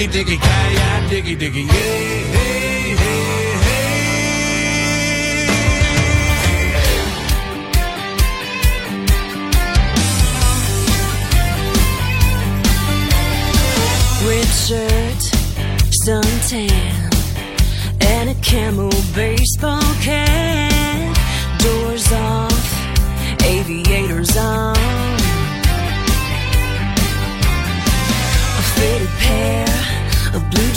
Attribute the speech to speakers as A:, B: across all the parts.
A: diggy diggy guy, yeah, diggy diggy, hey,
B: shirt, suntan, and a camel baseball cap. Doors on.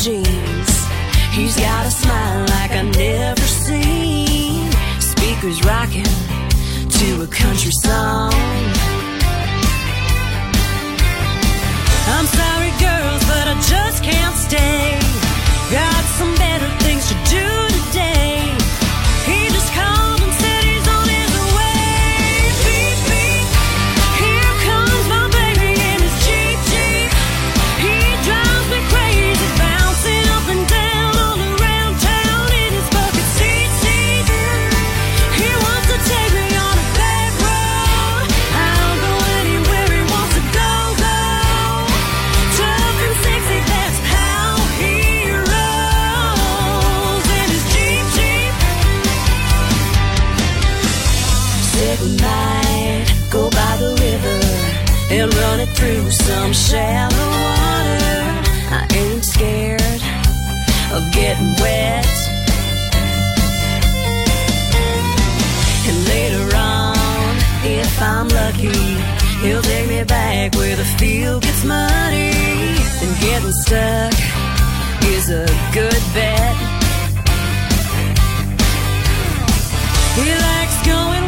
B: jeans. He's got a smile like I've never seen. Speakers rocking to a country song. go by the river and run it through some shallow water. I ain't scared of getting wet. And later on, if I'm lucky, he'll take me back where the field gets muddy. And getting stuck is a good bet. He likes going.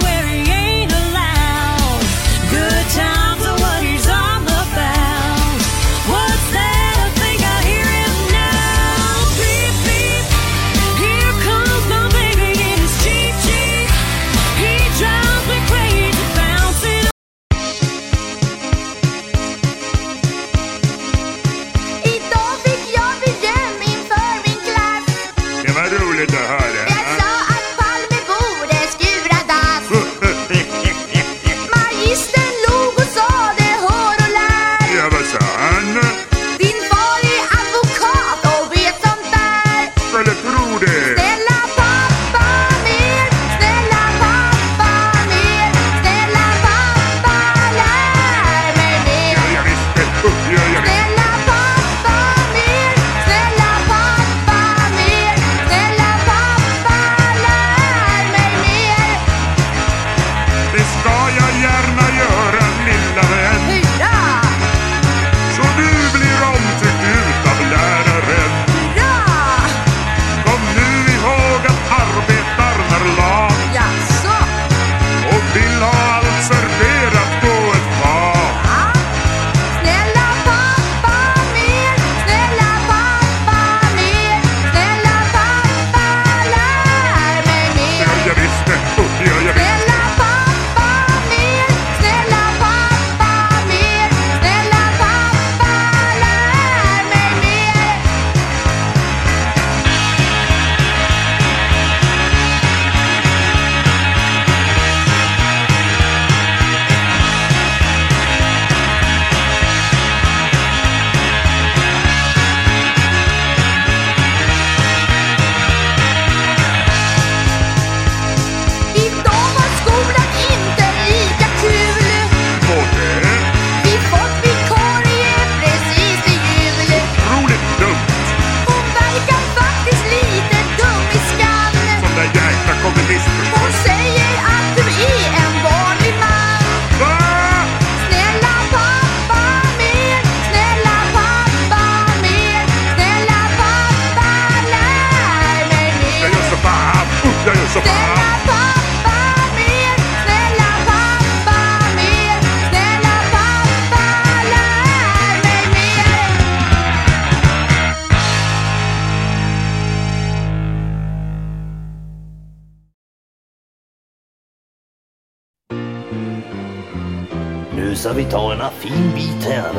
C: Nu
D: ska vi ta en fin bit här.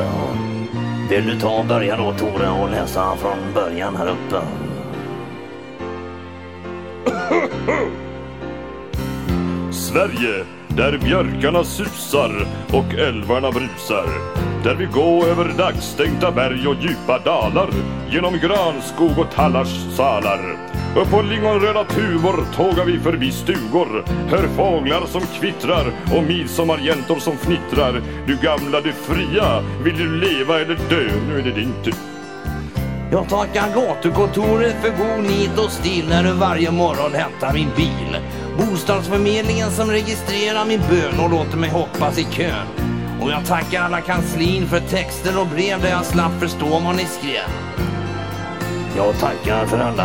D: Vill du ta och börja då Tore och läsa från början här uppe?
E: Sverige, där björkarna susar och älvarna brusar.
C: Där vi går över dagstänkta berg och djupa dalar genom granskog och tallars salar upp på lingonröda tuvor tågar vi förbi stugor Hör fåglar som kvittrar och midsommarjäntor som fnittrar Du gamla, du fria, vill du leva eller dö? Nu är det din tur
D: Jag tackar gatukontoret för god nit och stil när du varje morgon hämtar min bil. Bostadsförmedlingen som registrerar min bön och låter mig hoppas i kön. Och jag tackar alla kanslin för texter och brev där jag slapp förstå vad ni skrev. Jag tackar för alla